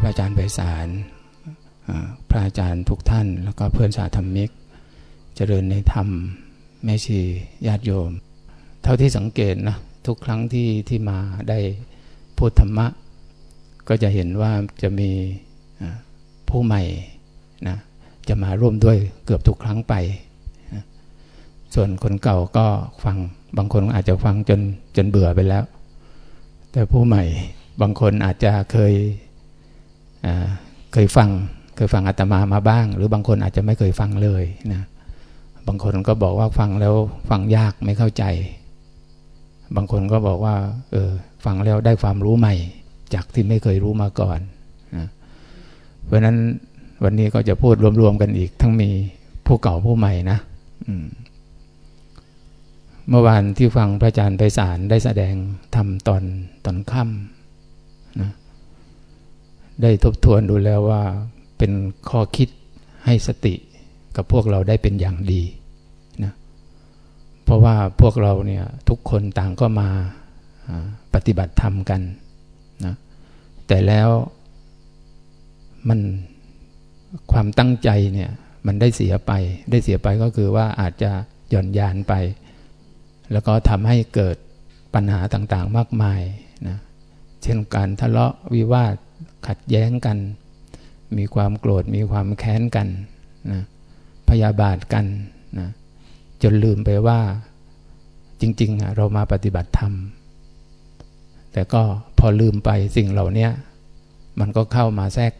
พระอาจารย์ไพศาลพระอาจารย์ทุกท่าน แล้วก็เพื่อนสาธรรมิก เจริญในธรรมแม่ชีญาติโยม เท่าที่สังเกตนะทุกครั้งที่ที่มาได้พูดธรรมะ ก็จะเห็นว่าจะมีผู้ใหม่นะจะมาร่วมด้วยเกือบทุกครั้งไปส่วนคนเก่าก็ฟังบางคนอาจจะฟังจนจนเบื่อไปแล้ว แต่ผู้ใหม่บางคนอาจจะเคย เคยฟังเคยฟังอาตมามาบ้าง หรือบางคนอาจจะไม่เคยฟังเลยนะบางคนก็บอกว่าฟังแล้วฟังยากไม่เข้าใจ บางคนก็บอกว่าเออฟังแล้วได้ความรู้ใหม่ จากที่ไม่เคยรู้มาก่อนนะเพราะนั้นวันนี้ก็จะพูดรวมๆกันอีก ทั้งมีผู้เก่าผู้ใหม่นะเมื่อวานที่ฟังพระอาจารย์ไพศาลได้แสดงทำตอนตอนค่ำนะ ได้ทบทวนดูแล้วว่าเป็นข้อคิดให้สติกับพวกเราได้เป็นอย่างดีนะเพราะว่าพวกเราเนี่ยทุกคนต่างก็มาปฏิบัติธรรมกันนะแต่แล้วมันความตั้งใจเนี่ยมันได้เสียไป ได้เสียไปก็คือว่าอาจจะหย่อนยานไป แล้วก็ทำให้เกิดปัญหาต่างๆมากมายนะเช่นการทะเลาะวิวาท ขัดแย้งกัน มีความโกรธมีความแค้นกันนะพยาบาทกันนะจนลืมไปว่าจริงๆเรามาปฏิบัติธรรม แต่ก็พอลืมไปสิ่งเหล่านี้มันก็เข้ามาแทรก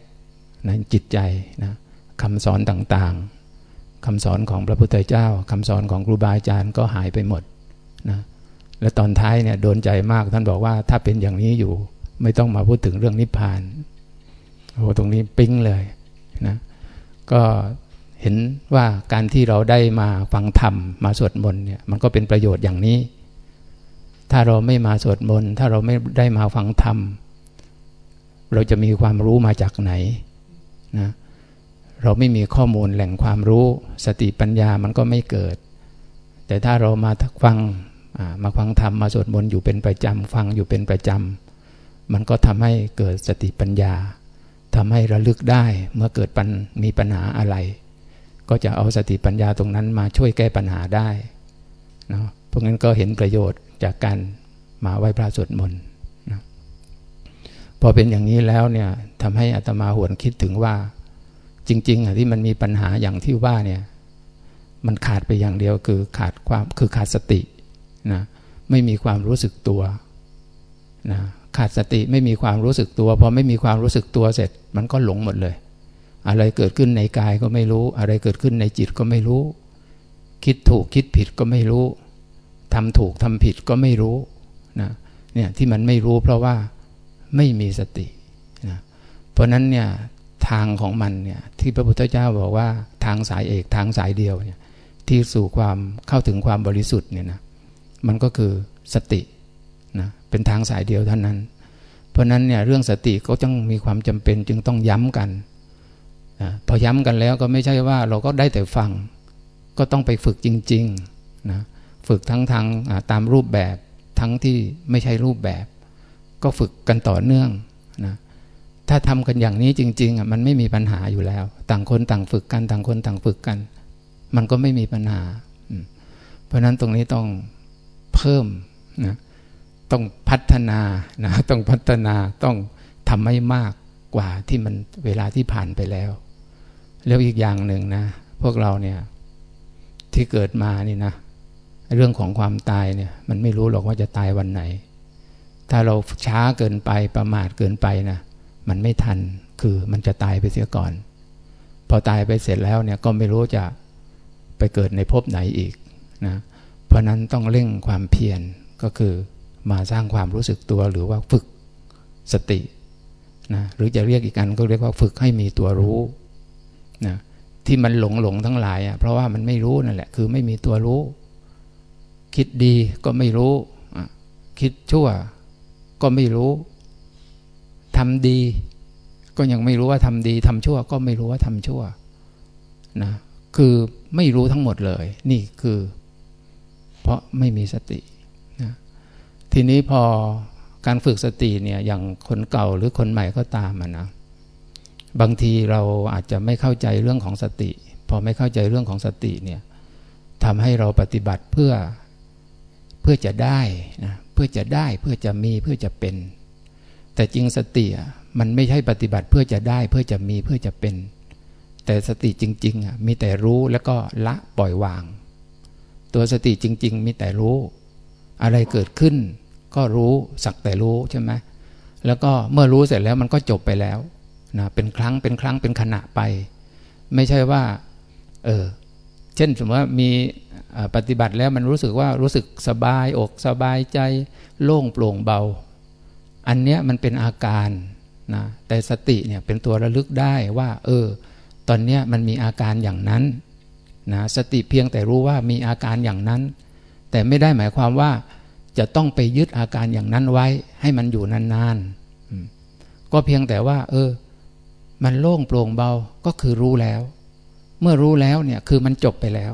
ในจิตใจนะคำสอนต่างๆคำสอนของพระพุทธเจ้าคำสอนของครูบาอาจารย์ก็หายไปหมดนะและตอนท้ายเนี่ยโดนใจมากท่านบอกว่าถ้าเป็นอย่างนี้อยู่ไม่ต้องมาพูดถึงเรื่องนิพพาน โอ้ตรงนี้ปิ้งเลยนะก็เห็นว่าการที่เราได้มาฟังธรรมมาสวดมนต์เนี่ยมันก็เป็นประโยชน์อย่างนี้ ถ้าเราไม่มาสวดมนต์ถ้าเราไม่ได้มาฟังธรรมเราจะมีความรู้มาจากไหนนะเราไม่มีข้อมูลแหล่งความรู้สติปัญญามันก็ไม่เกิด แต่ถ้าเรามาฟังมาฟังธรรมมาสวดมนต์อยู่เป็นประจำฟังอยู่เป็นประจำมันก็ทำให้เกิดสติปัญญา ทำให้ระลึกได้เมื่อเกิดปัญมีปัญหาอะไร ก็จะเอาสติปัญญาตรงนั้นมาช่วยแก้ปัญหาได้เนาะพวกนั้นก็เห็นประโยชน์จากการมาไหว้พระสวดมนต์นะพอเป็นอย่างนี้แล้วเนี่ยทำให้อัตมาหวนคิดถึงว่า จริงๆอะที่มันมีปัญหาอย่างที่ว่าเนี่ยมันขาดไปอย่างเดียวคือขาดความคือขาดสตินะไม่มีความรู้สึกตัวนะ ขาดสติไม่มีความรู้สึกตัวพอไม่มีความรู้สึกตัวเสร็จ มันก็หลงหมดเลย อะไรเกิดขึ้นในกายก็ไม่รู้ อะไรเกิดขึ้นในจิตก็ไม่รู้ คิดถูกคิดผิดก็ไม่รู้ทำถูกทำผิดก็ไม่รู้นะเนี่ยที่มันไม่รู้เพราะว่าไม่มีสตินะเพราะนั้นเนี่ยทางของมันเนี่ยที่พระพุทธเจ้าบอกว่าทางสายเอกทางสายเดียวเนี่ยที่สู่ความเข้าถึงความบริสุทธิ์เนี่ยนะมันก็คือสติ เป็นทางสายเดียวเท่านั้น เพราะนั้นเนี่ยเรื่องสติก็ต้องมีความจำเป็นจึงต้องย้ำกันนะพอย้ำกันแล้วก็ไม่ใช่ว่าเราก็ได้แต่ฟัง ก็ต้องไปฝึกจริงๆนะฝึกทั้งทางตามรูปแบบทั้งที่ไม่ใช่รูปแบบ ก็ฝึกกันต่อเนื่องนะถ้าทำกันอย่างนี้จริงๆอะมันไม่มีปัญหาอยู่แล้ว ต่างคนต่างฝึกกัน ต่างคนต่างฝึกกัน มันก็ไม่มีปัญหา เพราะนั้นตรงนี้ต้องเพิ่มนะ ต้องพัฒนานะต้องพัฒนาต้องทำให้มากกว่าที่มันเวลาที่ผ่านไปแล้ว แล้วอีกอย่างหนึ่งนะ พวกเราเนี่ยที่เกิดมานี่นะ เรื่องของความตายเนี่ย มันไม่รู้หรอกว่าจะตายวันไหน ถ้าเราช้าเกินไปประมาทเกินไปนะมันไม่ทันคือมันจะตายไปเสียก่อน พอตายไปเสร็จแล้วเนี่ยก็ไม่รู้จะไปเกิดในภพไหนอีกนะเพราะนั้นต้องเร่งความเพียรก็คือ มาสร้างความรู้สึกตัวหรือว่าฝึกสตินะหรือจะเรียกอีกอันก็เรียกว่าฝึกให้มีตัวรู้นะที่มันหลงหลงทั้งหลายอะเพราะว่ามันไม่รู้นั่นแหละคือไม่มีตัวรู้ คิดดีก็ไม่รู้ คิดชั่วก็ไม่รู้ทำดี ก็ยังไม่รู้ว่าทำดีทำชั่ว ก็ไม่รู้ว่าทำชั่วนะคือไม่รู้ทั้งหมดเลย นี่คือ เพราะไม่มีสติ ทีนี้พอการฝึกสติเนี่ยอย่างคนเก่าหรือคนใหม่ก็ตามนะบางทีเราอาจจะไม่เข้าใจเรื่องของสติ พอไม่เข้าใจเรื่องของสติเนี่ยทำให้เราปฏิบัติเพื่อเพื่อจะได้นะเพื่อจะได้เพื่อจะมีเพื่อจะเป็น แต่จริงสติมันไม่ใช่ปฏิบัติเพื่อจะได้เพื่อจะมีเพื่อจะเป็น แต่สติจริงๆอะมีแต่รู้แล้วก็ละปล่อยวาง ตัวสติจริง ๆ มีแต่รู้ อะไรเกิดขึ้น ก็รู้สักแต่รู้ใช่ไหมแล้วก็เมื่อรู้เสร็จแล้วมันก็จบไปแล้วนะเป็นครั้งเป็นครั้งเป็นขณะไป ไม่ใช่ว่า เออเช่นสมมติว่ามีปฏิบัติแล้วมันรู้สึกว่ารู้สึกสบายอกสบายใจ โล่งโปร่งเบา อันเนี้ยมันเป็นอาการนะแต่สติเนี่ยเป็นตัวระลึกได้ว่า เออ ตอนเนี้ยมันมีอาการอย่างนั้นนะสติเพียงแต่รู้ว่ามีอาการอย่างนั้น แต่ไม่ได้หมายความว่า จะต้องไปยึดอาการอย่างนั้นไว้ ให้มันอยู่นานๆก็เพียงแต่ว่า เออ มันโล่งโปร่งเบาก็คือรู้แล้ว เมื่อรู้แล้วเนี่ยคือมันจบไปแล้ว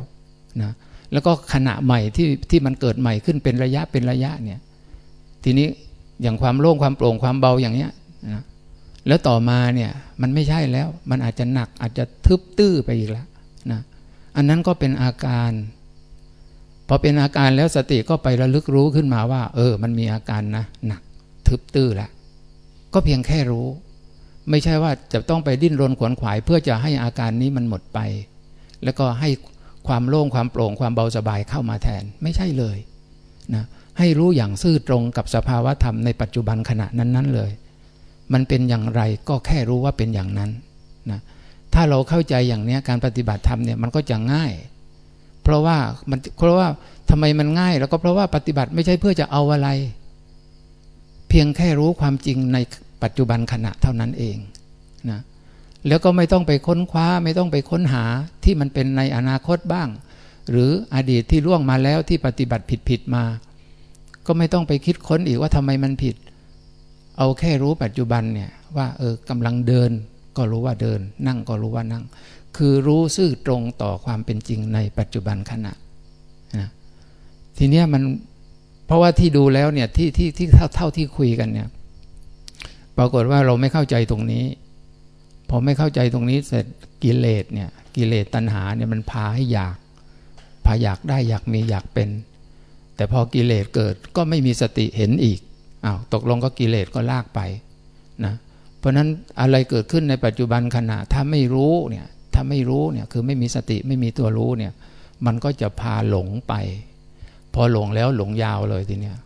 นะแล้วก็ขณะใหม่ที่ที่มันเกิดใหม่ขึ้นเป็นระยะเป็นระยะเนี่ย ทีนี้อย่างความโล่งความโปร่งความเบาอย่างเนี้ยนะแล้วต่อมาเนี่ยมันไม่ใช่แล้ว มันอาจจะหนักอาจจะทึบตื้อไปอีกแล้วนะอันนั้นก็เป็นอาการ พอเป็นอาการแล้วสติก็ไประลึกรู้ขึ้นมาว่า เออ มันมีอาการนะหนักทึบตื้อแล้วก็เพียงแค่รู้ ไม่ใช่ว่าจะต้องไปดิ้นรนขวนขวาย เพื่อจะให้อาการนี้มันหมดไป แล้วก็ให้ความโล่งความโปร่งความเบาสบายเข้ามาแทนไม่ใช่เลยนะให้รู้อย่างซื่อตรงกับสภาวะธรรมในปัจจุบันขณะนั้นๆเลย มันเป็นอย่างไรก็แค่รู้ว่าเป็นอย่างนั้นนะถ้าเราเข้าใจอย่างนี้การปฏิบัติธรรมเนี่ยมันก็จะง่าย เพราะว่ามันเพราะว่าทำไมมันง่าย แล้วก็เพราะว่าปฏิบัติไม่ใช่เพื่อจะเอาอะไร เพียงแค่รู้ความจริงในปัจจุบันขณะเท่านั้นเองนะแล้วก็ไม่ต้องไปค้นคว้าไม่ต้องไปค้นหาที่มันเป็นในอนาคตบ้าง หรืออดีตที่ล่วงมาแล้วที่ปฏิบัติผิดผิดมา ก็ไม่ต้องไปคิดค้นอีกว่าทำไมมันผิด เอาแค่รู้ปัจจุบันเนี่ยว่าเออกำลังเดินก็รู้ว่าเดิน นั่งก็รู้ว่านั่ง คือรู้ซื่อตรงต่อความเป็นจริงในปัจจุบันขณะนะทีเนี้ยมันเพราะว่าที่ดูแล้วเนี่ยที่ที่ที่เท่าเท่าที่คุยกันเนี่ย ปรากฏว่าเราไม่เข้าใจตรงนี้พอไม่เข้าใจตรงนี้เสร็จกิเลสเนี่ย กิเลสตัณหาเนี่ยมันพาให้อยากพาอยากได้อยากมีอยากเป็น แต่พอกิเลสเกิดก็ไม่มีสติเห็นอีกอ้าวตกลงก็กิเลสก็ลากไปนะเพราะนั้นอะไรเกิดขึ้นในปัจจุบันขณะถ้าไม่รู้เนี่ย ถ้าไม่รู้เนี่ยคือไม่มีสติไม่มีตัวรู้เนี่ย มันก็จะพาหลงไป พอหลงแล้วหลงยาวเลยทีเนี้ย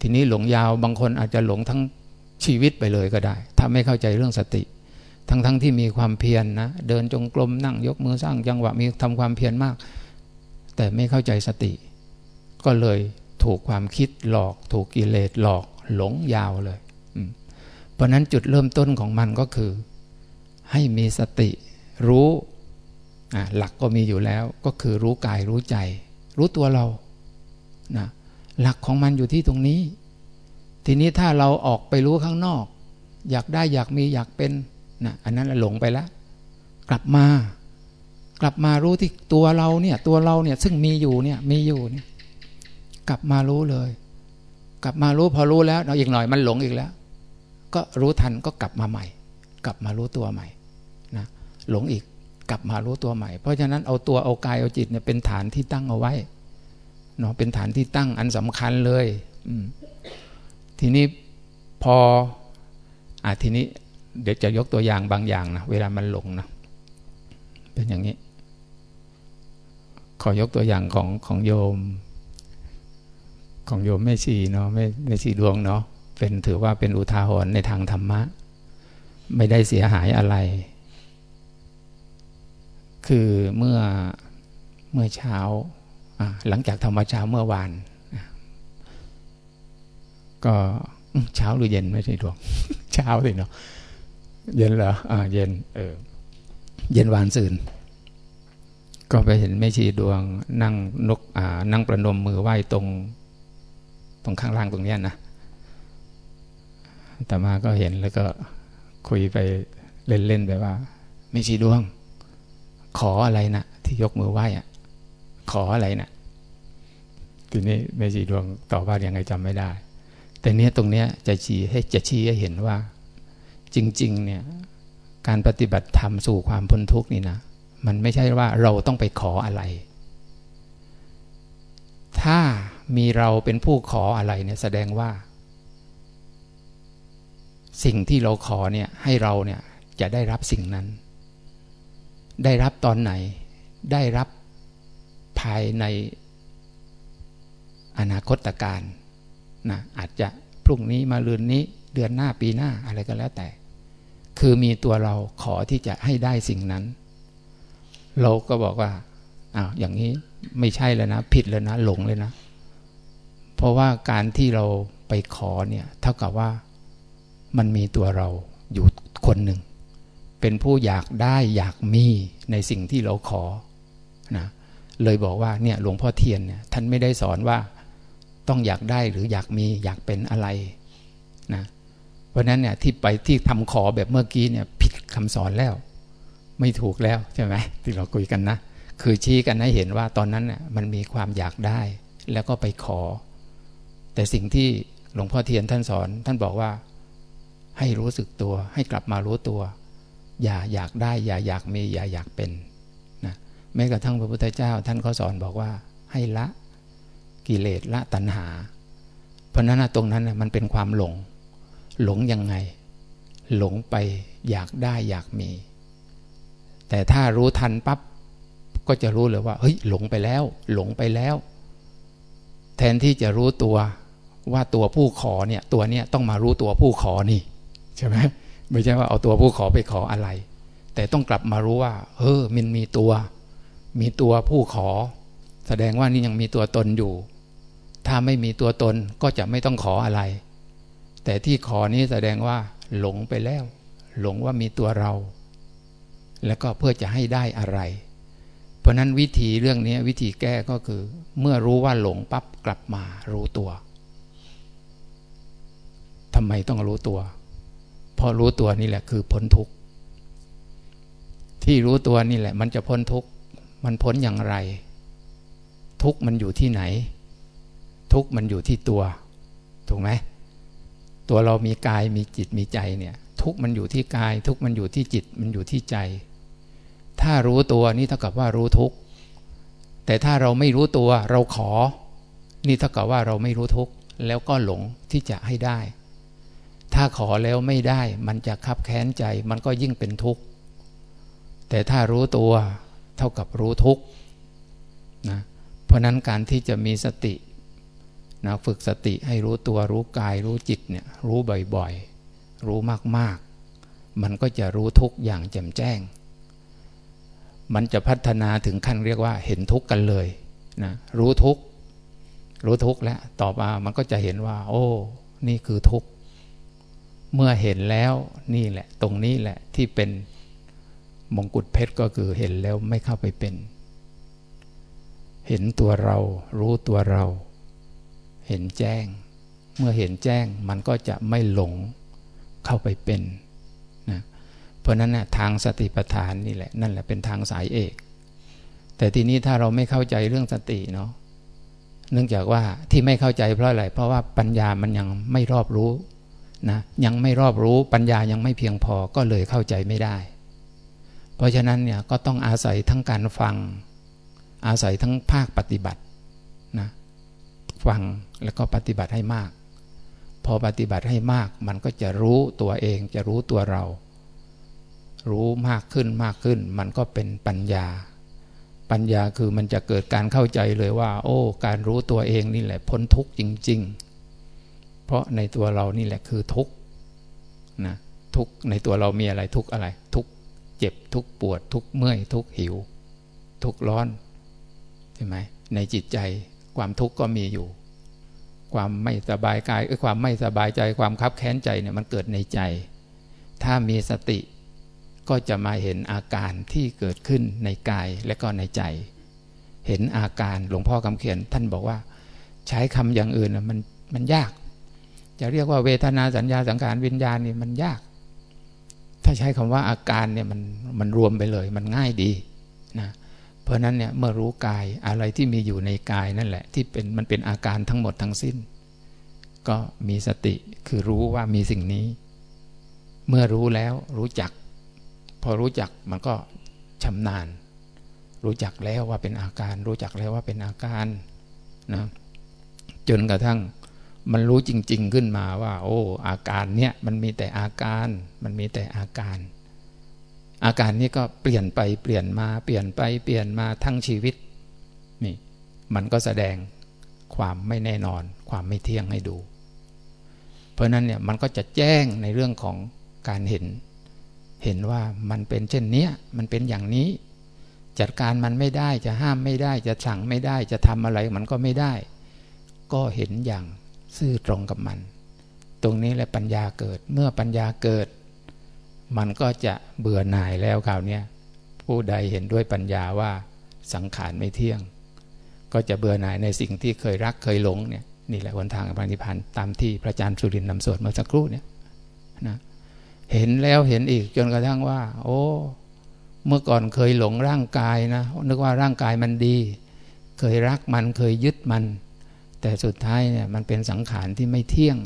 ทีนี้หลงยาวบางคนอาจจะหลงทั้งชีวิตไปเลยก็ได้ ถ้าไม่เข้าใจเรื่องสติ ทั้งทั้งที่มีความเพียรนนะเดินจงกรมนั่งยกมือสร้างจังหวะมีทำความเพียรมาก แต่ไม่เข้าใจสติ ก็เลยถูกความคิดหลอก ถูกกิเลสหลอกหลงยาวเลยเพราะนั้นจุดเริ่มต้นของมันก็คือ ให้มีสติ รู้หลักก็มีอยู่แล้วก็คือรู้กายรู้ใจ รู้ตัวเรานะหลักของมันอยู่ที่ตรงนี้ ทีนี้ถ้าเราออกไปรู้ข้างนอก อยากได้อยากมีอยากเป็นนะอันนั้นหลงไปแล้วกลับมา กลับมารู้ที่ตัวเราเนี่ยตัวเราเนี่ยซึ่งมีอยู่เนี่ยมีอยู่เนี่ยกลับมารู้เลย กลับมารู้พอรู้แล้วเราอีกหน่อยมันหลงอีกแล้ว ก็รู้ทันก็กลับมาใหม่ กลับมารู้ตัวใหม่ หลงอีกกลับมารู้ตัวใหม่ เพราะฉะนั้นเอาตัวเอากายเอาจิตเนี่ยเป็นฐานที่ตั้งเอาไว้เนาะเป็นฐานที่ตั้งอันสำคัญเลยทีนี้พออะทีนี้ เดี๋ยวจะยกตัวอย่างบางอย่างนะเวลามันหลงนะเป็นอย่างนี้ ขอยกตัวอย่างของของโยม ของโยมแม่ชีเนาะแม่แม่ชีดวงเนาะเป็นถือว่าเป็นอุทาหรณ์ในทางธรรมะ ไม่ได้เสียหายอะไร คือเมื่อเมื่อเช้าหลังจากทำวัดเช้าเมื่อวานก็เช้าหรือเย็นไม่ใช่ดวงเช้าสิเนาะเย็นเหรออ่าเย็นเออเย็นวานสื่น ก็ไปเห็นแม่ชีดวงนั่งนกอ่านั่งประนมมือไหว้ตรง ตรงข้างล่างตรงเนี้ยนะแต่มาก็เห็นแล้วก็คุยไปเล่นๆไปว่าแม่ชีดวง ขออะไรนะที่ยกมือไหว้อะขออะไรนะทีนี้เมจีดวงตอบว่ายังไงจำไม่ได้ แต่เนี้ยตรงเนี้ยจะชี้ให้จะชี้ให้เห็นว่า จริง ๆ เนี่ย การปฏิบัติธรรมสู่ความพ้นทุกข์นี่นะมันไม่ใช่ว่าเราต้องไปขออะไร ถ้ามีเราเป็นผู้ขออะไรเนี่ยแสดงว่า สิ่งที่เราขอเนี่ยให้เราเนี่ยจะได้รับสิ่งนั้น ได้รับตอนไหน ได้รับภายในอนาคตการนะอาจจะพรุ่งนี้มาลืนนี้เดือนหน้าปีหน้าอะไรก็แล้วแต่ คือมีตัวเราขอที่จะให้ได้สิ่งนั้น เราก็บอกว่าอ้าวอย่างนี้ไม่ใช่แล้วนะ ผิดแล้วนะ หลงเลยนะ เพราะว่าการที่เราไปขอเนี่ย เท่ากับว่ามันมีตัวเราอยู่คนหนึ่ง เป็นผู้อยากได้อยากมีในสิ่งที่เราขอนะเลยบอกว่าเนี่ยหลวงพ่อเทียนเนี่ยท่านไม่ได้สอนว่าต้องอยากได้หรืออยากมีอยากเป็นอะไรนะเพราะนั้นเนี่ยที่ไปที่ทำขอแบบเมื่อกี้เนี่ยผิดคำสอนแล้ว ไม่ถูกแล้วใช่ไหมที่เราคุยกันนะ คือชี้กันให้เห็นว่าตอนนั้นน่ยมันมีความอยากได้แล้วก็ไปขอ แต่สิ่งที่หลวงพ่อเทียนท่านสอนท่านบอกว่าให้รู้สึกตัวให้กลับมารู้ตัว อย่าอยากได้อย่าอยากมีอย่าอยากเป็นนะแม้กระทั่งพระพุทธเจ้า ท่านก็สอนบอกว่าให้ละกิเลสละตัณหา เพราะนั้นตรงนั้นมันเป็นความหลง หลงยังไง หลงไปอยากได้อยากมี แต่ถ้ารู้ทันปั๊บก็จะรู้เลยว่าเฮ้ยหลงไปแล้ว หลงไปแล้ว แทนที่จะรู้ตัวว่าตัวผู้ขอเนี่ยตัวเนี้ยต้องมารู้ตัวผู้ขอนี่ใช่ไหม ไม่ใช่ว่าเอาตัวผู้ขอไปขออะไร แต่ต้องกลับมารู้ว่า เออ มันมีตัว มีตัวผู้ขอ แสดงว่านี่ยังมีตัวตนอยู่ ถ้าไม่มีตัวตนก็จะไม่ต้องขออะไร แต่ที่ขอนี้แสดงว่า หลงไปแล้ว หลงว่ามีตัวเรา แล้วก็เพื่อจะให้ได้อะไร เพราะนั้นวิธีเรื่องนี้วิธีแก้ก็คือ เมื่อรู้ว่าหลงปั๊บกลับมารู้ตัวทำไมต้องรู้ตัว พราะรู้ตัวนี่แหละคือพ้นทุกข์ที่รู้ตัวนี่แหละ มันจะพ้นทุกข์มันพ้นอย่างไร ทุกข์มันอยู่ที่ไหน ทุกข์มันอยู่ที่ตัว ถูกไหมตัวเรามีกายมีจิตมีใจเนี่ย ทุกข์มันอยู่ที่กาย ทุกข์มันอยู่ที่จิตมันอยู่ที่ใจ ถ้ารู้ตัวนี่เท่ากับว่ารู้ทุกข์แต่ถ้าเราไม่รู้ตัวเราขอ นี่เท่ากับว่าเราไม่รู้ทุกข์แล้วก็หลงที่จะให้ได้ ถ้าขอแล้วไม่ได้ มันจะคับแค้นใจ มันก็ยิ่งเป็นทุกข์ แต่ถ้ารู้ตัวเท่ากับรู้ทุกข์นะเพราะนั้นการที่จะมีสตินะฝึกสติให้รู้ตัวรู้กายรู้จิตเนี่ยรู้บ่อยๆ รู้มากๆ มันก็จะรู้ทุกอย่างแจ่มแจ้ง มันจะพัฒนาถึงขั้นเรียกว่าเห็นทุกกันเลยนะรู้ทุกรู้ทุกแล้วต่อมามันก็จะเห็นว่า โอ้ นี่คือทุกข์ เมื่อเห็นแล้วนี่แหละ ตรงนี้แหละที่เป็นมงกุฎเพชรก็คือเห็นแล้วไม่เข้าไปเป็น เห็นตัวเรา รู้ตัวเรา เห็นแจ้ง เมื่อเห็นแจ้งมันก็จะไม่หลงเข้าไปเป็นนะเพราะนั้นนะทางสติปัฏฐานนี่แหละ นั่นแหละเป็นทางสายเอก แต่ทีนี้ถ้าเราไม่เข้าใจเรื่องสติเนาะเนื่องจากว่าที่ไม่เข้าใจเพราะอะไรเพราะว่าปัญญามันยังไม่รอบรู้ นะยังไม่รอบรู้ปัญญายังไม่เพียงพอก็เลยเข้าใจไม่ได้ เพราะฉะนั้นเนี่ยก็ต้องอาศัยทั้งการฟัง อาศัยทั้งภาคปฏิบัตินะฟังแล้วก็ปฏิบัติให้มาก พอปฏิบัติให้มากมันก็จะรู้ตัวเองจะรู้ตัวเรา รู้มากขึ้นมากขึ้น มันก็เป็นปัญญา ปัญญาคือมันจะเกิดการเข้าใจเลยว่า โอ้ การรู้ตัวเองนี่แหละพ้นทุกข์จริง ๆ เพราะในตัวเรานี่แหละคือทุกข์นะทุกในตัวเรามีอะไรทุกอะไร ทุกเจ็บทุกปวด ทุกเมื่อย ทุกหิว ทุกร้อนใช่ไหมในจิตใจความทุกข์ก็มีอยู่ ความไม่สบายกายความไม่สบายใจความคับแค้นใจเนี่ยมันเกิดในใจ ถ้ามีสติก็จะมาเห็นอาการที่เกิดขึ้นในกายและก็ในใจ เห็นอาการหลวงพ่อคำเขียนท่านบอกว่า ใช้คำอย่างอื่นมันมันยาก จะเรียกว่าเวทนาสัญญาสังขารวิญญาณนี่มันยาก ถ้าใช้คำว่าอาการเนี่ยมันมันรวมไปเลย มันง่ายดีนะเพราะนั้นเนี่ยเมื่อรู้กายอะไรที่มีอยู่ในกายนั่นแหละ ที่เป็นมันเป็นอาการทั้งหมดทั้งสิ้น ก็มีสติคือรู้ว่ามีสิ่งนี้ เมื่อรู้แล้วรู้จัก พอรู้จักมันก็ชำนาญ รู้จักแล้วว่าเป็นอาการ รู้จักแล้วว่าเป็นอาการนะจนกระทั่ง มันรู้จริง ๆขึ้นมาว่า โอ้ อาการเนี้ยมันมีแต่อาการ มันมีแต่อาการ อาการนี้ก็เปลี่ยนไปเปลี่ยนมาเปลี่ยนไปเปลี่ยนมาทั้งชีวิตนี่มันก็แสดงความไม่แน่นอน ความไม่เที่ยงให้ดู เพราะนั้นเนี่ยมันก็จะแจ้งในเรื่องของการเห็น เห็นว่ามันเป็นเช่นเนี้ยมันเป็นอย่างนี้ จัดการมันไม่ได้จะห้ามไม่ได้ จะสั่งไม่ได้จะทำอะไรมันก็ไม่ได้ ก็เห็นอย่าง ซื่อตรงกับมัน ตรงนี้แหละปัญญาเกิด เมื่อปัญญาเกิด มันก็จะเบื่อหน่ายแล้วคราวนี้ผู้ใดเห็นด้วยปัญญาว่าสังขารไม่เที่ยง ก็จะเบื่อหน่ายในสิ่งที่เคยรักเคยหลงเนี่ยนี่แหละหนทางอภินิพันธ์ตามที่พระอาจารย์สุรินทร์นำสวดเมื่อสักครู่เนี่ยนะเห็นแล้วเห็นอีกจนกระทั่งว่า โอ้ เมื่อก่อนเคยหลงร่างกายนะนึกว่าร่างกายมันดี เคยรักมันเคยยึดมัน แต่สุดท้ายเนี่ยมันเป็นสังขารที่ไม่เที่ยง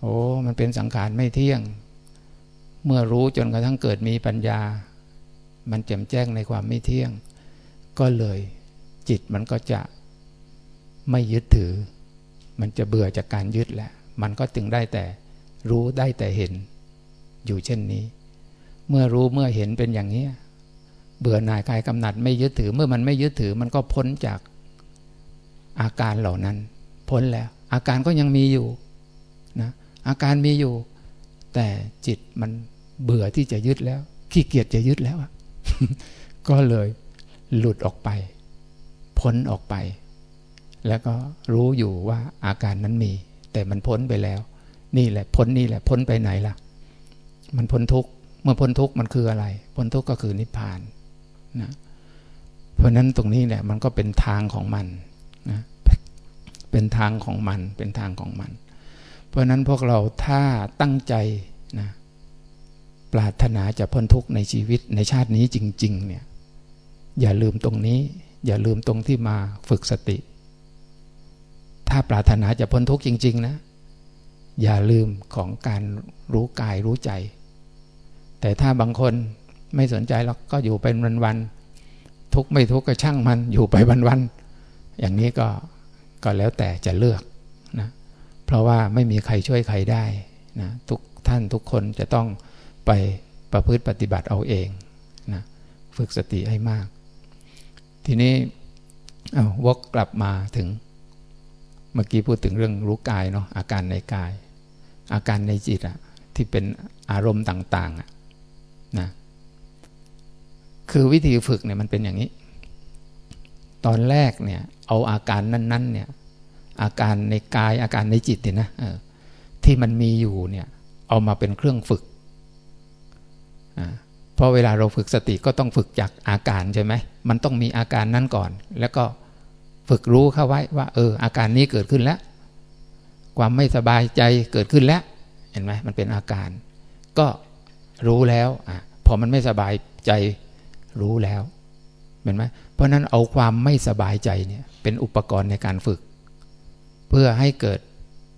โอ้มันเป็นสังขารไม่เที่ยง เมื่อรู้จนกระทั่งเกิดมีปัญญา มันแจ่มแจ้งในความไม่เที่ยง ก็เลยจิตมันก็จะไม่ยึดถือ มันจะเบื่อจากการยึดแหละ มันก็ถึงได้แต่รู้ได้แต่เห็น อยู่เช่นนี้ เมื่อรู้เมื่อเห็นเป็นอย่างนี้ เบื่อหน่ายกายกำหนัดไม่ยึดถือ เมื่อมันไม่ยึดถือมันก็พ้นจาก อาการเหล่านั้น พ้นแล้ว อาการก็ยังมีอยู่นะอาการมีอยู่ แต่จิตมันเบื่อที่จะยึดแล้ว ขี้เกียจจะยึดแล้วก็เลยหลุดออกไป พ้นออกไป แล้วก็รู้อยู่ว่าอาการนั้นมี แต่มันพ้นไปแล้ว นี่แหละพ้นนี่แหละ พ้นไปไหนล่ะ มันพ้นทุกเมื่อพ้นทุกมันคืออะไร พ้นทุกก็คือนิพพานนะเพราะนั้นตรงนี้แหละมันก็เป็นทางของมัน นะเป็นทางของมันเป็นทางของมัน เพราะนั้นพวกเราถ้าตั้งใจนะปรารถนาจะพ้นทุกข์ในชีวิตในชาตินี้จริง ๆ เนี่ย อย่าลืมตรงนี้ อย่าลืมตรงที่มาฝึกสติ ถ้าปรารถนาจะพ้นทุกข์จริง ๆ นะ อย่าลืมของการรู้กายรู้ใจ แต่ถ้าบางคนไม่สนใจแล้วก็อยู่เป็นวันๆทุกไม่ทุกก็ช่างมันอยู่ไปวันๆ อย่างนี้ก็ก็แล้วแต่จะเลือกนะเพราะว่าไม่มีใครช่วยใครได้นะทุกท่านทุกคนจะต้องไปประพฤติปฏิบัติเอาเองนะฝึกสติให้มาก ทีนี้เอาวกกลับมาถึง เมื่อกี้พูดถึงเรื่องรู้กายเนาะอาการในกาย อาการในจิตอะที่เป็นอารมณ์ต่างๆอะนะคือวิธีฝึกเนี่ยมันเป็นอย่างนี้ ตอนแรกเนี่ยเอาอาการนั้นๆเนี่ยอาการในกายอาการในจิตเนี่ยนะที่มันมีอยู่เนี่ยเอามาเป็นเครื่องฝึกเพราะเวลาเราฝึกสติก็ต้องฝึกจากอาการใช่ไหมมันต้องมีอาการนั้นก่อน แล้วก็ฝึกรู้เข้าไว้ว่า เออ อาการนี้เกิดขึ้นแล้ว ความไม่สบายใจเกิดขึ้นแล้ว เห็นไหมมันเป็นอาการ ก็รู้แล้วอพอมันไม่สบายใจรู้แล้ว เห็นไหมเพราะนั้นเอาความไม่สบายใจเนี่ยเป็นอุปกรณ์ในการฝึก เพื่อให้เกิด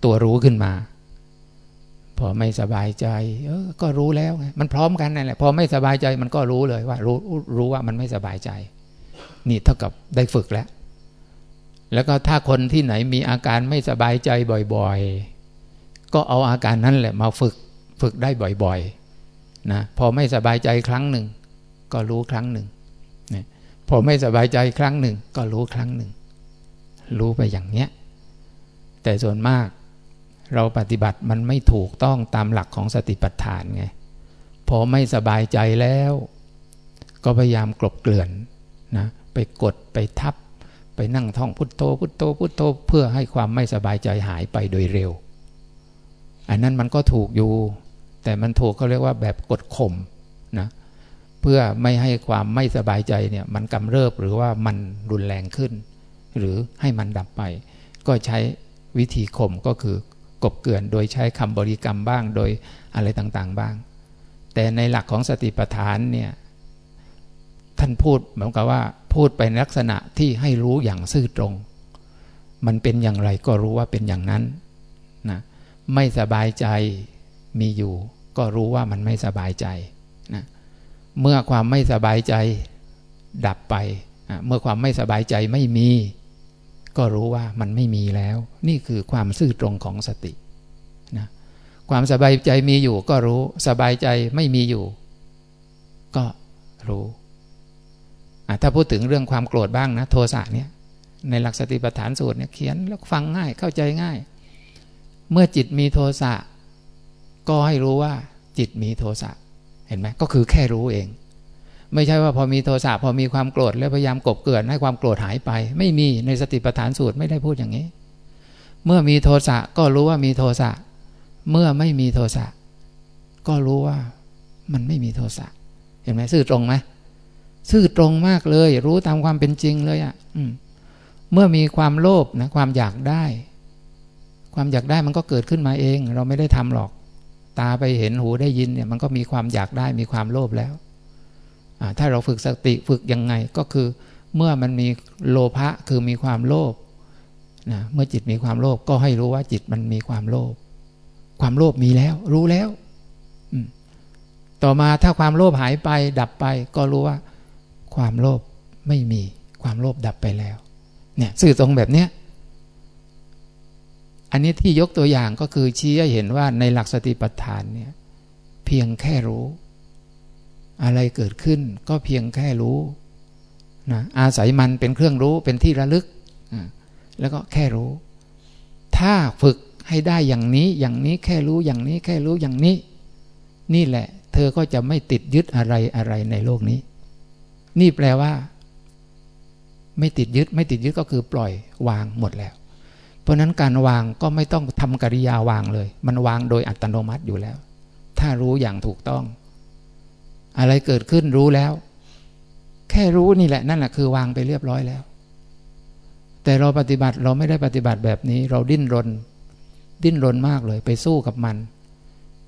ตัวรู้ขึ้นมา พอไม่สบายใจ เออก็รู้แล้วไงมันพร้อมกันนั่นแหละพอไม่สบายใจมันก็รู้เลยว่า รู้รู้ว่ามันไม่สบายใจ นี่เท่ากับได้ฝึกแล้ว แล้วก็ถ้าคนที่ไหนมีอาการไม่สบายใจบ่อยๆ ก็เอาอาการนั้นแหละมาฝึกฝึกได้บ่อยๆนะพอไม่สบายใจครั้งหนึ่ง ก็รู้ครั้งหนึ่ง พอไม่สบายใจครั้งหนึ่ง ก็รู้ครั้งหนึ่ง รู้ไปอย่างเนี้ย แต่ส่วนมากเราปฏิบัติมันไม่ถูกต้องตามหลักของสติปัฏฐานไง พอไม่สบายใจแล้ว ก็พยายามกลบเกลื่อนนะไปกดไปทับ ไปนั่งท่องพุทโธ พุทโธพุทโธเพื่อให้ความไม่สบายใจหายไปโดยเร็ว อันนั้นมันก็ถูกอยู่ แต่มันถูกเขาเรียกว่าแบบกดข่มนะ เพื่อไม่ให้ความไม่สบายใจเนี่ยมันกำเริบหรือว่ามันรุนแรงขึ้น หรือให้มันดับไป ก็ใช้วิธีข่มก็คือกบเกลื่อนโดยใช้คำบริกรรมบ้างโดยอะไรต่างๆบ้าง แต่ในหลักของสติปัฏฐานเนี่ยท่านพูดเหมือนกับว่าพูดไปในลักษณะที่ให้รู้อย่างซื่อตรง มันเป็นอย่างไรก็รู้ว่าเป็นอย่างนั้นนะไม่สบายใจมีอยู่ ก็รู้ว่ามันไม่สบายใจ เมื่อความไม่สบายใจดับไป เมื่อความไม่สบายใจไม่มี ก็รู้ว่ามันไม่มีแล้ว นี่คือความซื่อตรงของสตินะความสบายใจมีอยู่ก็รู้สบายใจไม่มีอยู่ ก็รู้ถ้าพูดถึงเรื่องความโกรธบ้างนะ โทสะเนี่ยในหลักสติปัฏฐานสูตรเนี่ยเขียนแล้วฟังง่ายเข้าใจง่าย เมื่อจิตมีโทสะก็ให้รู้ว่าจิตมีโทสะ ห็นไหมก็คือแค่รู้เอง ไม่ใช่ว่าพอมีโทสะพอมีความโกรธแล้วพยายามกบเกิดให้ความโกรธหายไป ไม่มีในสติปัฏฐานสูตรไม่ได้พูดอย่างนี้ เมื่อมีโทสะก็รู้ว่ามีโทสะเมื่อไม่มีโทสะก็รู้ว่ามันไม่มีโทสะเห็นไหมซื่อตรงไหมซื่อตรงมากเลย รู้ตามความเป็นจริงเลยอะ่ะเมื่อมีความโลภนะความอยากได้ ความอยากได้มันก็เกิดขึ้นมาเอง เราไม่ได้ทำหรอก ตาไปเห็นหูได้ยินเนี่ยมันก็มีความอยากได้มีความโลภแล้วถ้าเราฝึกสติฝึกยังไงก็คือ เมื่อมันมีโลภะคือมีความโลภนะเมื่อจิตมีความโลภก็ให้รู้ว่าจิตมันมีความโลภความโลภมีแล้ว รู้แล้วต่อมาถ้าความโลภหายไป ดับไป ก็รู้ว่า ความโลภไม่มีความโลภดับไปแล้ว เนี่ยสื่อตรงแบบเนี้ย อันนี้ที่ยกตัวอย่างก็คือชี้ให้เห็นว่าในหลักสติปัฏฐานเนี่ยเพียงแค่รู้ อะไรเกิดขึ้นก็เพียงแค่รู้นะอาศัยมันเป็นเครื่องรู้เป็นที่ระลึก แล้วก็แค่รู้ ถ้าฝึกให้ได้อย่างนี้อย่างนี้แค่รู้อย่างนี้แค่รู้อย่างนี้ นี่แหละ เธอก็จะไม่ติดยึดอะไรอะไรในโลกนี้ นี่แปลว่า ไม่ติดยึด ไม่ติดยึดก็คือปล่อยวางหมดแล้ว เพราะนั้นการวางก็ไม่ต้องทำกิริยาวางเลย มันวางโดยอัตโนมัติอยู่แล้ว ถ้ารู้อย่างถูกต้อง อะไรเกิดขึ้นรู้แล้ว แค่รู้นี่แหละนั่นแหละคือวางไปเรียบร้อยแล้ว แต่เราปฏิบัติเราไม่ได้ปฏิบัติแบบนี้ เราดิ้นรน ดิ้นรนมากเลย ไปสู้กับมัน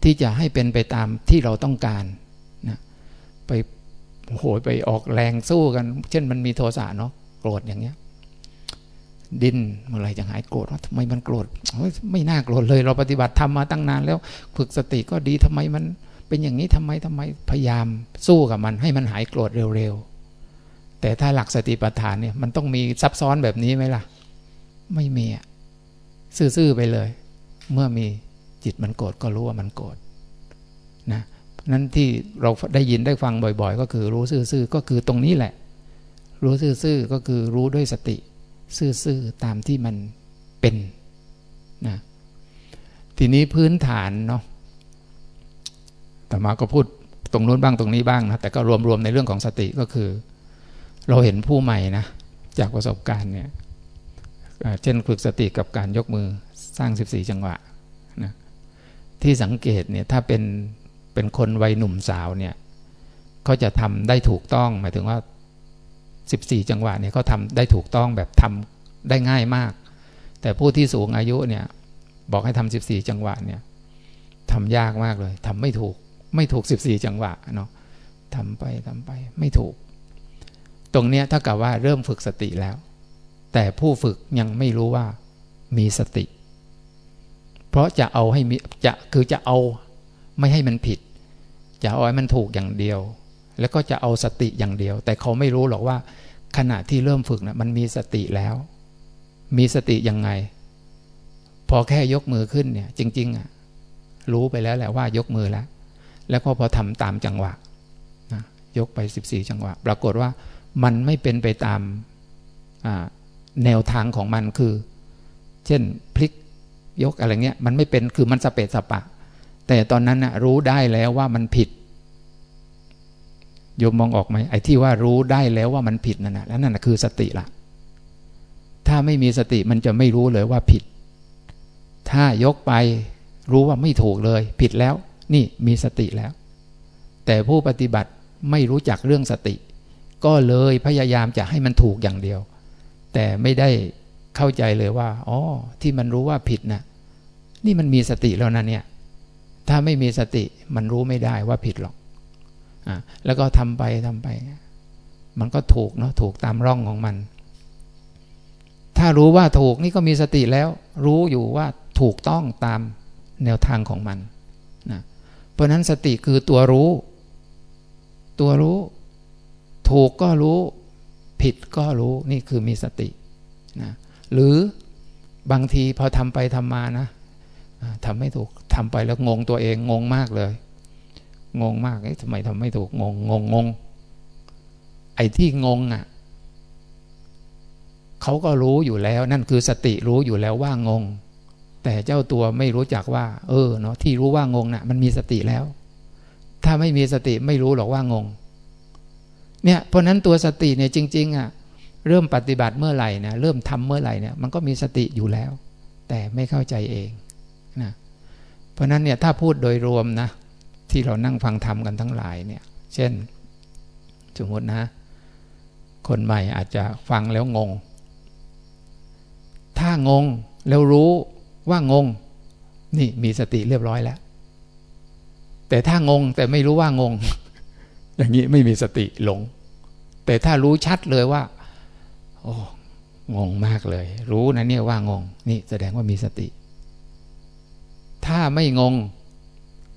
ที่จะให้เป็นไปตามที่เราต้องการนะไปโหยไปออกแรงสู้กัน เช่นมันมีโทสะเนาะโกรธอย่างเงี้ย ดิ้นเมื่อไรจะหายโกรธว่าทำไมมันโกรธไม่น่าโกรธเลย เราปฏิบัติทำมาตั้งนานแล้วฝึกสติก็ดีทำไมมัน เป็นอย่างนี้ทำไมทำไมพยายามสู้กับมัน ให้มันหายโกรธเร็วๆแต่ถ้าหลักสติปัฏฐานเนี่ยมันต้องมีซับซ้อนแบบนี้ไหมล่ะ ไม่มีอะซื่อๆไปเลย เมื่อมีจิตมันโกรธก็รู้ว่ามันโกรธนะนั้นที่เราได้ยินได้ฟังบ่อย ๆ ก็คือรู้ซื่อๆก็คือตรงนี้แหละ รู้ซื่อๆก็คือรู้ด้วยสติ ซื่อๆตามที่มันเป็นนะทีนี้พื้นฐานเนาะแต่มาก็พูดตรงนู้นบ้างตรงนี้บ้างนะแต่ก็รวมๆในเรื่องของสติก็คือ เราเห็นผู้ใหม่นะจากประสบการณ์เนี่ยเช่นฝึกสติกับการยกมือสร้าง 14 จังหวะนะที่สังเกตเนี่ยถ้าเป็นเป็นคนวัยหนุ่มสาวเนี่ยเขาจะทำได้ถูกต้องหมายถึงว่า 14 จังหวะเนี่ยเขาทำได้ถูกต้องแบบทำได้ง่ายมาก แต่ผู้ที่สูงอายุเนี่ยบอกให้ทำ14 จังหวะเนี่ยทำยากมากเลยทำไม่ถูกไม่ถูก 14 จังหวะเนาะทำไปทำไปไม่ถูก ตรงเนี้ยถ้ากับว่าเริ่มฝึกสติแล้ว แต่ผู้ฝึกยังไม่รู้ว่ามีสติ เพราะจะเอาให้มีจะคือจะเอาไม่ให้มันผิด จะเอาให้มันถูกอย่างเดียว แล้วก็จะเอาสติอย่างเดียว แต่เขาไม่รู้หรอกว่า ขณะที่เริ่มฝึกนะมันมีสติแล้ว มีสติยังไง พอแค่ยกมือขึ้นเนี่ย จริง ๆอะรู้ไปแล้วแหละว่ายกมือแล้ว แล้วก็พอทำตามจังหวะนะยกไป 14 จังหวะ ปรากฏว่ามันไม่เป็นไปตามแนวทางของมันคือ เช่นพลิกยกอะไรเงี้ย มันไม่เป็นคือมันสเปดสปะ แต่ตอนนั้นนะรู้ได้แล้วว่ามันผิด โยมมองออกไหมไอ้ที่ว่ารู้ได้แล้วว่ามันผิดนั่นนะแล้วนั่นนะคือสติละถ้าไม่มีสติมันจะไม่รู้เลยว่าผิด ถ้ายกไปรู้ว่าไม่ถูกเลย ผิดแล้ว นี่มีสติแล้ว แต่ผู้ปฏิบัติไม่รู้จักเรื่องสติ ก็เลยพยายามจะให้มันถูกอย่างเดียว แต่ไม่ได้เข้าใจเลยว่าอ๋อที่มันรู้ว่าผิดนะนี่มันมีสติแล้วนะเนี่ย ถ้าไม่มีสติมันรู้ไม่ได้ว่าผิดหรอก อ่าแล้วก็ทำไปทำไป มันก็ถูกเนาะถูกตามร่องของมัน ถ้ารู้ว่าถูกนี่ก็มีสติแล้ว รู้อยู่ว่าถูกต้องตามแนวทางของมันนะเพราะนั้นสติคือตัวรู้ ตัวรู้ ถูกก็รู้ ผิดก็รู้นี่คือมีสตินะหรือบางทีพอทำไปทำมานะทำไม่ถูกทำไปแล้วงงตัวเองงงมากเลย งงมากเอ๊ะทำไมทำไม่ถูกงงงงงงไอ้ที่งงอะเขาก็รู้อยู่แล้ว นั่นคือสติรู้อยู่แล้วว่างง แต่เจ้าตัวไม่รู้จักว่า เออเนาะที่รู้ว่างงน่ะ มันมีสติแล้ว ถ้าไม่มีสติไม่รู้หรอกว่างง เนี่ยเพราะนั้นตัวสติเนี่ยจริง ๆ อะ เริ่มปฏิบัติเมื่อไหร่นะเริ่มทำเมื่อไหร่เนี่ยมันก็มีสติอยู่แล้ว แต่ไม่เข้าใจเองนะเพราะนั้นเนี่ยถ้าพูดโดยรวมนะ ที่เรานั่งฟังธรรมกันทั้งหลายเนี่ย เช่น สมมตินะ คนใหม่อาจจะฟังแล้วงง ถ้างงแล้วรู้ว่างง นี่มีสติเรียบร้อยแล้ว แต่ถ้างงแต่ไม่รู้ว่างง อย่างนี้ไม่มีสติหลง แต่ถ้ารู้ชัดเลยว่า โอ้งงมากเลย รู้นะเนี่ยว่างง นี่แสดงว่ามีสติ ถ้าไม่งง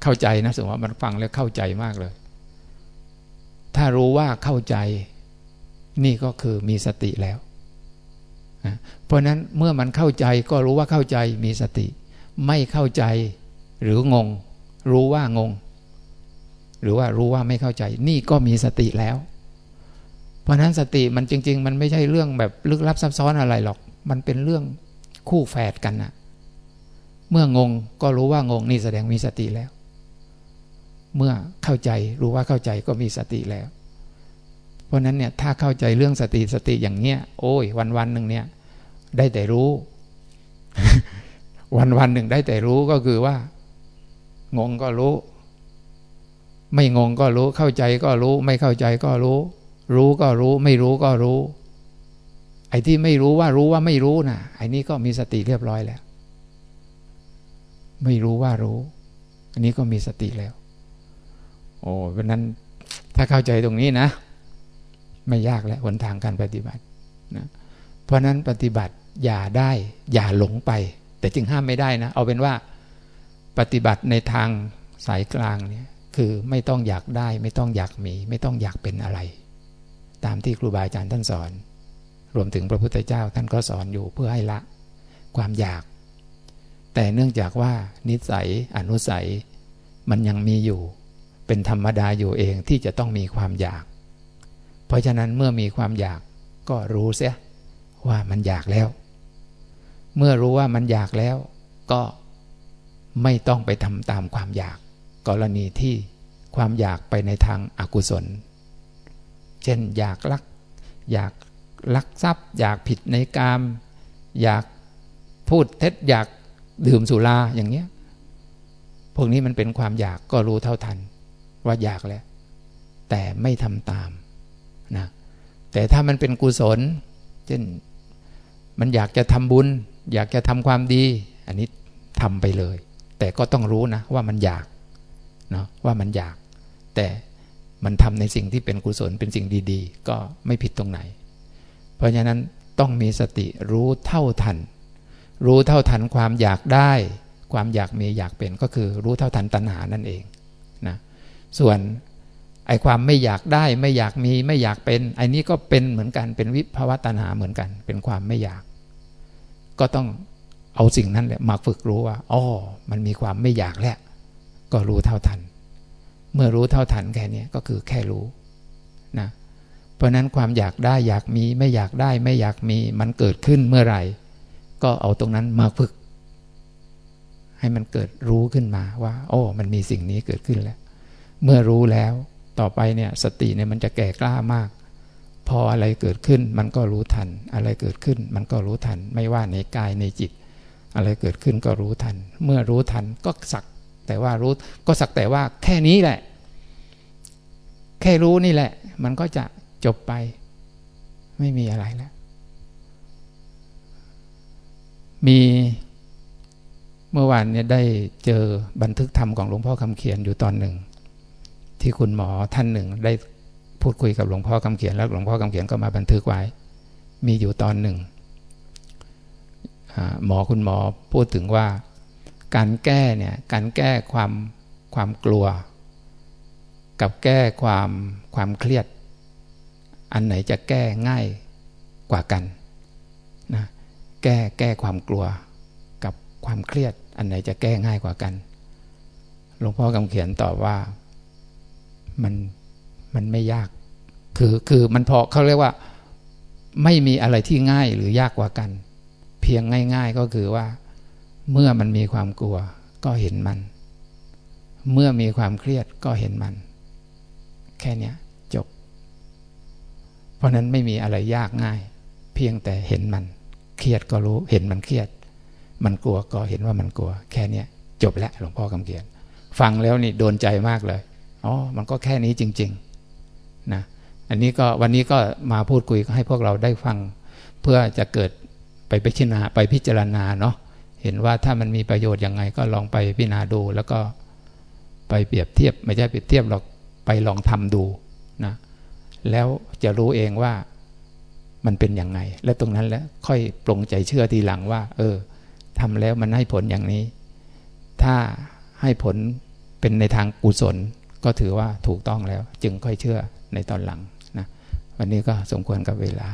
เข้าใจนะสมมติว่ามันฟังแล้วเข้าใจมากเลย ถ้ารู้ว่าเข้าใจ นี่ก็คือมีสติแล้วเพราะนั้นเมื่อมันเข้าใจก็รู้ว่าเข้าใจมีสติ ไม่เข้าใจหรืองง รู้ว่างง หรือว่ารู้ว่าไม่เข้าใจ นี่ก็มีสติแล้ว เพราะนั้นสติมันจริง ๆ มันไม่ใช่เรื่องแบบลึกลับซับซ้อนอะไรหรอก มันเป็นเรื่องคู่แฝดกันนะเมื่องงก็รู้ว่างงนี่แสดงมีสติแล้ว เมื่อเข้าใจรู้ว่าเข้าใจก็มีสติแล้ว เพราะนั้นเนี่ยถ้าเข้าใจเรื่องสติสติอย่างเนี้ย โอ้ย วันวันหนึ่งเนี่ย ได้แต่รู้ วันวันหนึ่งได้แต่รู้ก็คือว่า งงก็รู้ ไม่งงก็รู้ เข้าใจก็รู้ ไม่เข้าใจก็รู้ รู้ก็รู้ ไม่รู้ก็รู้ ไอ้ที่ไม่รู้ว่ารู้ว่าไม่รู้นะ่ะไอ้นี้ก็มีสติเรียบร้อยแล้ว ไม่รู้ว่ารู้ อันนี้ก็มีสติแล้ว โอ้เพราะนั้นถ้าเข้าใจตรงนี้นะ ไม่ยากแล้วหนทางการปฏิบัตินะเพราะนั้นปฏิบัติอย่าได้ อย่าหลงไป แต่จึงห้ามไม่ได้นะ เอาเป็นว่าปฏิบัติในทางสายกลางเนี่ยคือไม่ต้องอยากได้ ไม่ต้องอยากมี ไม่ต้องอยากเป็นอะไร ตามที่ครูบาอาจารย์ท่านสอน รวมถึงพระพุทธเจ้าท่านก็สอนอยู่เพื่อให้ละ ความอยาก แต่เนื่องจากว่านิสัยอนุสัยมันยังมีอยู่ เป็นธรรมดาอยู่เองที่จะต้องมีความอยาก เพราะฉะนั้นเมื่อมีความอยากก็รู้เสียว่ามันอยากแล้ว เมื่อรู้ว่ามันอยากแล้วก็ไม่ต้องไปทำตามความอยาก กรณีที่ความอยากไปในทางอากุศล เช่นอยากลัก อยากลักทรัพย์ อยากผิดในกาม อยากพูดเท็จอยากดื่มสุราอย่างเนี้ย พวกนี้มันเป็นความอยากก็รู้เท่าทัน ว่าอยากแล้ว แต่ไม่ทำตามนะแต่ถ้ามันเป็นกุศล เช่นมันอยากจะทำบุญ อยากจะทำความดี อันนี้ทำไปเลย แต่ก็ต้องรู้นะว่ามันอยากเนาะว่ามันอยาก แต่มันทำในสิ่งที่เป็นกุศลเป็นสิ่งดีๆ ก็ไม่ผิดตรงไหน เพราะฉะนั้นต้องมีสติรู้เท่าทัน รู้เท่าทันความอยากได้ ความอยากมีอยากเป็นก็คือรู้เท่าทันตัณหานั่นเอง ส่วนไอ้ความไม่อยากได้ไม่อยากมีไม่อยากเป็นไอ้นี้ก็เป็นเหมือนกันเป็นวิภาวะตัณหาเหมือนกัน เป็นความไม่อยาก ก็ต้องเอาสิ่งนั้นแหละมาฝึกรู้ว่าอ๋อมันมีความไม่อยากแล้วก็รู้เท่าทัน เมื่อรู้เท่าทันแค่นี้ก็คือแค่รู้นะเพราะนั้นความอยากได้อยากมีไม่อยากได้ไม่อยากมีมันเกิดขึ้นเมื่อไหร่ ก็เอาตรงนั้นมาฝึก ให้มันเกิดรู้ขึ้นมาว่า โอ้ มันมีสิ่งนี้เกิดขึ้นแล้ว เมื่อรู้แล้วต่อไปเนี่ยสติเนี่ยมันจะแก่กล้ามาก พออะไรเกิดขึ้นมันก็รู้ทัน อะไรเกิดขึ้นมันก็รู้ทัน ไม่ว่าในกายในจิต อะไรเกิดขึ้นก็รู้ทัน เมื่อรู้ทันก็สักแต่ว่ารู้ก็สักแต่ว่าแค่นี้แหละ แค่รู้นี่แหละ มันก็จะจบไป ไม่มีอะไรแล้ว มีเมื่อวานเนี่ยได้เจอบันทึกธรรมของหลวงพ่อคำเขียนอยู่ตอนหนึ่ง ที่คุณหมอท่านหนึ่ง ได้พูดคุยกับหลวงพ่อคำเขียนแล้วหลวงพ่อคำเขียนก็มาบันทึกไว้ มีอยู่ตอนหนึ่งหมอคุณหมอพูดถึงว่า การแก้เนี่ยการแก้ความความกลัว กับแก้ความความเครียด อันไหนจะแก้ง่ายกว่ากันนะแก้แก้ความกลัว กับความเครียด อันไหนจะแก้ง่ายกว่ากันหลวงพ่อกำเขียนตอบว่า มันมันไม่ยาก คือคือมันพอเขาเรียกว่าไม่มีอะไรที่ง่ายหรือยากกว่ากัน เพียงง่าย ๆก็คือว่า เมื่อมันมีความกลัว ก็เห็นมัน เมื่อมีความเครียดก็เห็นมัน แค่นี้จบ เพราะนั้นไม่มีอะไรยากง่าย เพียงแต่เห็นมัน เครียดก็รู้เห็นมันเครียด มันกลัวก็เห็นว่ามันกลัว แค่นี้จบแล้วหลวงพ่อกำเขียน ฟังแล้วนี่โดนใจมากเลย อ๋อมันก็แค่นี้จริงๆนะอันนี้ก็วันนี้ก็มาพูดคุยให้พวกเราได้ฟัง เพื่อจะเกิดไปพิจารณาไปพิจารณาเนาะเห็นว่าถ้ามันมีประโยชน์ยังไงก็ลองไปพิจารณาดู แล้วก็ไปเปรียบเทียบไม่ใช่เปรียบเทียบหรอกไปลองทำดูนะแล้วจะรู้เองว่ามันเป็นยังไง และตรงนั้นแล้วค่อยปรงใจเชื่อทีหลังว่า เออทำแล้วมันให้ผลอย่างนี้ ถ้าให้ผลเป็นในทางกุศล ก็ถือว่าถูกต้องแล้ว จึงค่อยเชื่อในตอนหลังนะวันนี้ก็สมควรกับเวลา